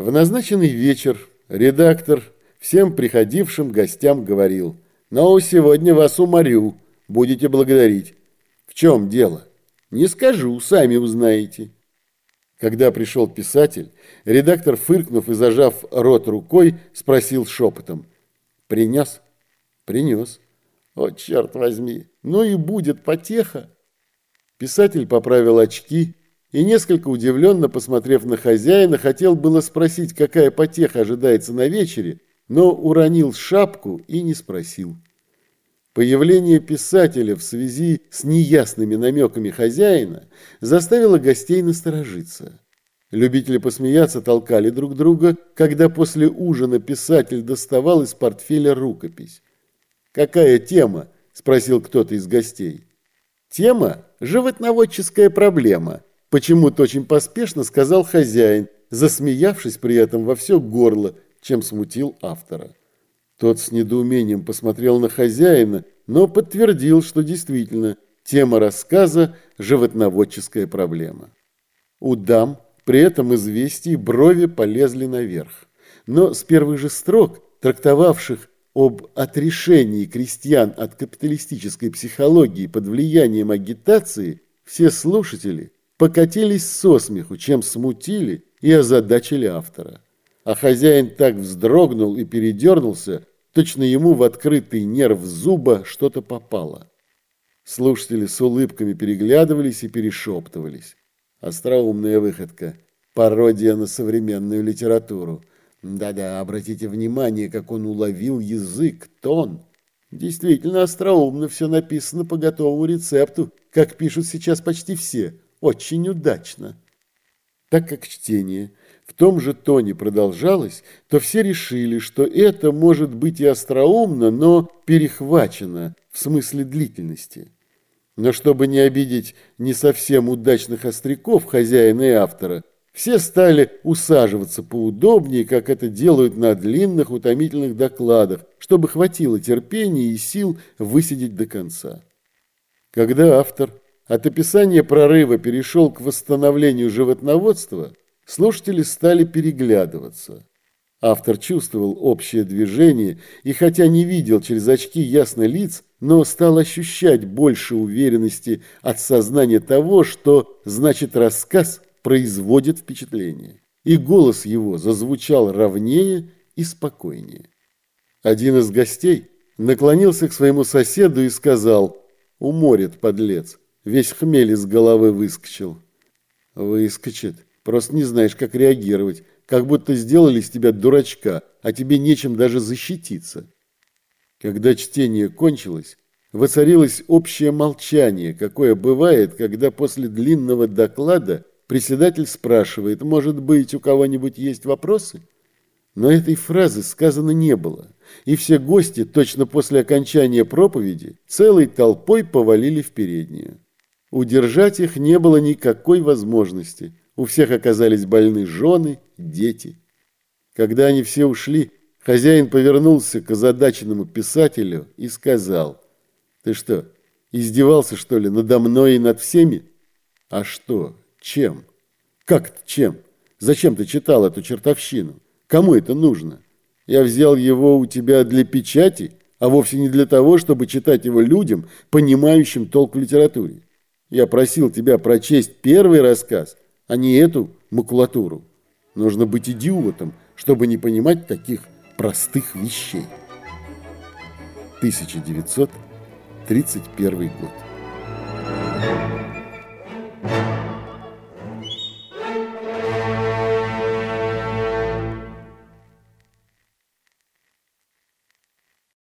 В назначенный вечер редактор всем приходившим гостям говорил, «Но сегодня вас уморю, будете благодарить». «В чем дело?» «Не скажу, сами узнаете». Когда пришел писатель, редактор, фыркнув и зажав рот рукой, спросил шепотом, «Принес?» «Принес». «О, черт возьми, ну и будет потеха». Писатель поправил очки и, несколько удивленно посмотрев на хозяина, хотел было спросить, какая потеха ожидается на вечере, но уронил шапку и не спросил. Появление писателя в связи с неясными намеками хозяина заставило гостей насторожиться. Любители посмеяться толкали друг друга, когда после ужина писатель доставал из портфеля рукопись. «Какая тема?» – спросил кто-то из гостей. «Тема – животноводческая проблема», Почему-то очень поспешно сказал хозяин, засмеявшись при этом во все горло, чем смутил автора. Тот с недоумением посмотрел на хозяина, но подтвердил, что действительно тема рассказа – животноводческая проблема. У дам при этом известии брови полезли наверх. Но с первых же строк, трактовавших об отрешении крестьян от капиталистической психологии под влиянием агитации, все слушатели – покатились со смеху, чем смутили и озадачили автора. А хозяин так вздрогнул и передернулся, точно ему в открытый нерв зуба что-то попало. Слушатели с улыбками переглядывались и перешептывались. Остроумная выходка, пародия на современную литературу. Да-да, обратите внимание, как он уловил язык, тон. Действительно остроумно все написано по готовому рецепту, как пишут сейчас почти все – очень удачно. Так как чтение в том же тоне продолжалось, то все решили, что это может быть и остроумно, но перехвачено в смысле длительности. Но чтобы не обидеть не совсем удачных остряков, хозяина и автора, все стали усаживаться поудобнее, как это делают на длинных утомительных докладах, чтобы хватило терпения и сил высидеть до конца. Когда автор от описания прорыва перешел к восстановлению животноводства, слушатели стали переглядываться. Автор чувствовал общее движение и, хотя не видел через очки ясно лиц, но стал ощущать больше уверенности от сознания того, что, значит, рассказ производит впечатление. И голос его зазвучал ровнее и спокойнее. Один из гостей наклонился к своему соседу и сказал «Уморит, подлец, Весь хмель из головы выскочил. Выскочит. Просто не знаешь, как реагировать. Как будто сделали из тебя дурачка, а тебе нечем даже защититься. Когда чтение кончилось, воцарилось общее молчание, какое бывает, когда после длинного доклада председатель спрашивает, может быть, у кого-нибудь есть вопросы? Но этой фразы сказано не было, и все гости, точно после окончания проповеди, целой толпой повалили в переднюю. Удержать их не было никакой возможности. У всех оказались больны жены, дети. Когда они все ушли, хозяин повернулся к озадаченному писателю и сказал, «Ты что, издевался, что ли, надо мной и над всеми?» «А что? Чем? Как чем? Зачем ты читал эту чертовщину? Кому это нужно? Я взял его у тебя для печати, а вовсе не для того, чтобы читать его людям, понимающим толк в литературе. Я просил тебя прочесть первый рассказ, а не эту макулатуру. Нужно быть идиотом, чтобы не понимать таких простых вещей. 1931 год.